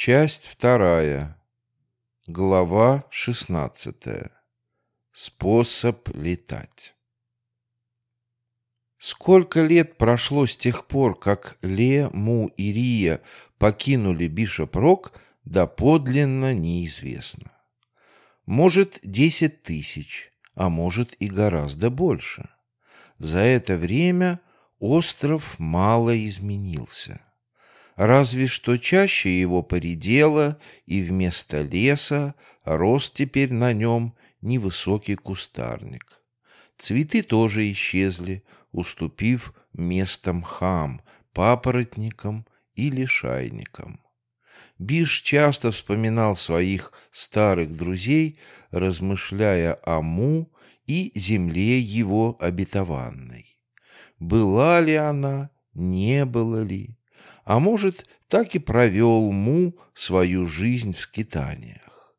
Часть вторая. Глава шестнадцатая. Способ летать. Сколько лет прошло с тех пор, как Ле, Му и Рия покинули Бишоп-Рок, доподлинно неизвестно. Может, десять тысяч, а может и гораздо больше. За это время остров мало изменился. Разве что чаще его поредело, и вместо леса рос теперь на нем невысокий кустарник. Цветы тоже исчезли, уступив место мхам, папоротникам и лишайникам. Биш часто вспоминал своих старых друзей, размышляя о Му и земле его обетованной. Была ли она, не было ли? А может, так и провел Му свою жизнь в скитаниях.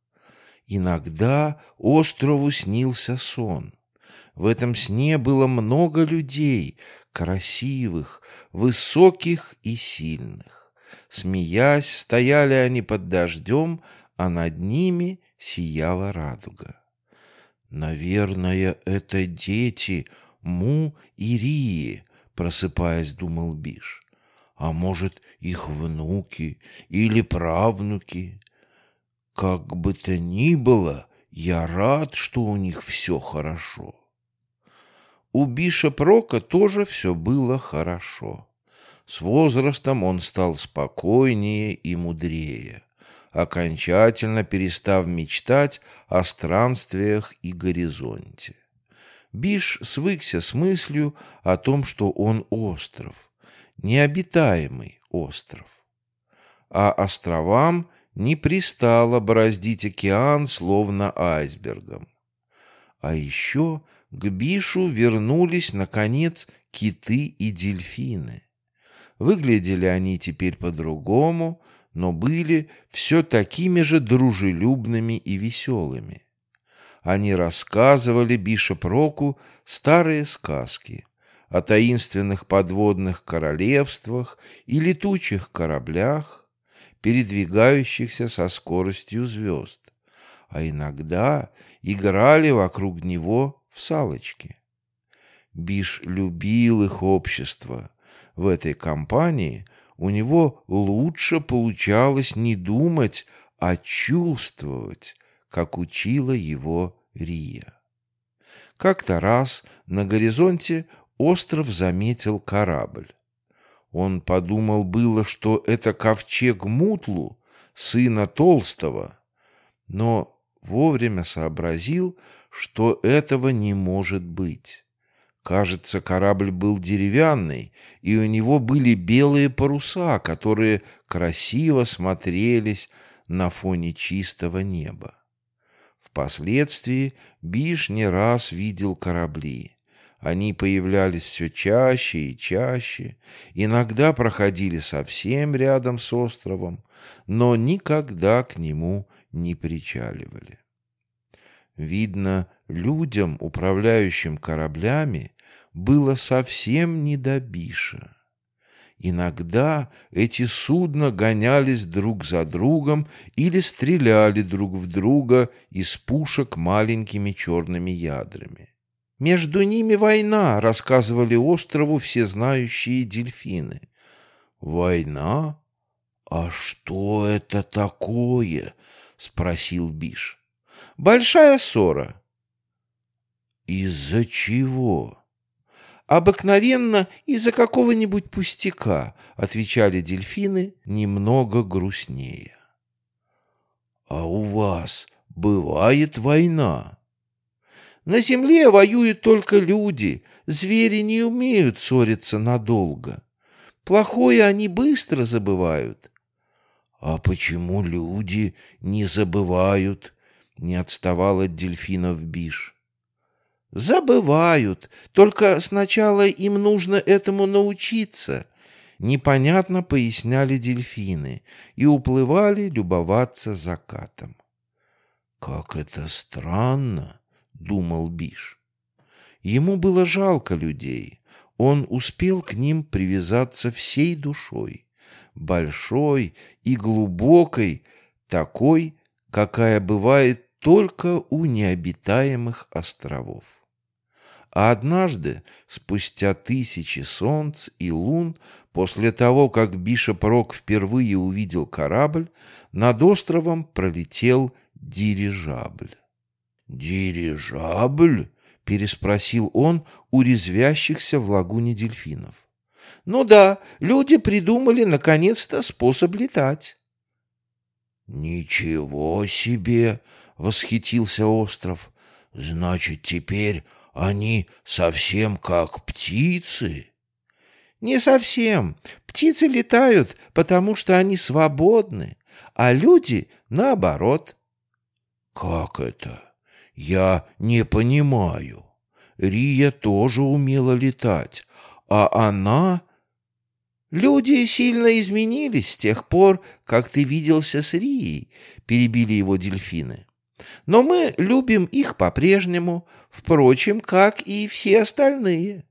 Иногда острову снился сон. В этом сне было много людей, красивых, высоких и сильных. Смеясь, стояли они под дождем, а над ними сияла радуга. «Наверное, это дети Му и Рии», — просыпаясь, думал Биш. «А может, их внуки или правнуки? Как бы то ни было, я рад, что у них все хорошо». У Биша Прока тоже все было хорошо. С возрастом он стал спокойнее и мудрее, окончательно перестав мечтать о странствиях и горизонте. Биш свыкся с мыслью о том, что он остров, необитаемый остров. А островам не пристало бороздить океан, словно айсбергом. А еще к Бишу вернулись, наконец, киты и дельфины. Выглядели они теперь по-другому, но были все такими же дружелюбными и веселыми. Они рассказывали Бишоп-Року старые сказки о таинственных подводных королевствах и летучих кораблях, передвигающихся со скоростью звезд, а иногда играли вокруг него в салочки. Биш любил их общество. В этой компании у него лучше получалось не думать, а чувствовать, как учила его Рия. Как-то раз на горизонте остров заметил корабль. Он подумал было, что это ковчег Мутлу, сына Толстого, но вовремя сообразил, что этого не может быть. Кажется, корабль был деревянный, и у него были белые паруса, которые красиво смотрелись на фоне чистого неба. Впоследствии Биш не раз видел корабли. Они появлялись все чаще и чаще, иногда проходили совсем рядом с островом, но никогда к нему не причаливали. Видно, людям, управляющим кораблями, было совсем не до биша. Иногда эти судна гонялись друг за другом или стреляли друг в друга из пушек маленькими черными ядрами. Между ними война, рассказывали острову всезнающие дельфины. Война? А что это такое? спросил Биш. Большая ссора. Из-за чего? Обыкновенно из-за какого-нибудь пустяка, отвечали дельфины немного грустнее. А у вас бывает война? На земле воюют только люди, звери не умеют ссориться надолго. Плохое они быстро забывают. А почему люди не забывают? не отставал от дельфинов Биш. Забывают, только сначала им нужно этому научиться. Непонятно поясняли дельфины и уплывали любоваться закатом. Как это странно, думал Биш. Ему было жалко людей. Он успел к ним привязаться всей душой. большой и глубокой, такой, какая бывает только у необитаемых островов. А однажды, спустя тысячи солнц и лун, после того, как Бишоп Рок впервые увидел корабль, над островом пролетел дирижабль. «Дирижабль?» — переспросил он у резвящихся в лагуне дельфинов. «Ну да, люди придумали наконец-то способ летать». «Ничего себе!» — восхитился остров. «Значит, теперь они совсем как птицы?» «Не совсем. Птицы летают, потому что они свободны, а люди наоборот». «Как это? Я не понимаю. Рия тоже умела летать, а она...» «Люди сильно изменились с тех пор, как ты виделся с Рией», — перебили его дельфины. «Но мы любим их по-прежнему, впрочем, как и все остальные».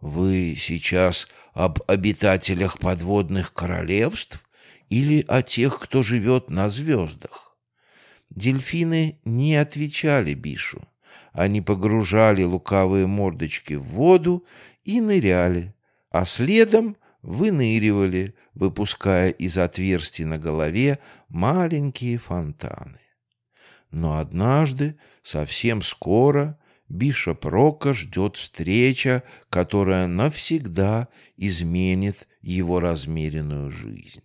«Вы сейчас об обитателях подводных королевств или о тех, кто живет на звездах?» Дельфины не отвечали Бишу. Они погружали лукавые мордочки в воду и ныряли, а следом выныривали, выпуская из отверстий на голове маленькие фонтаны. Но однажды, совсем скоро, Бишоп Рока ждет встреча, которая навсегда изменит его размеренную жизнь.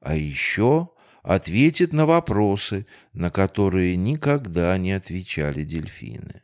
А еще ответит на вопросы, на которые никогда не отвечали дельфины.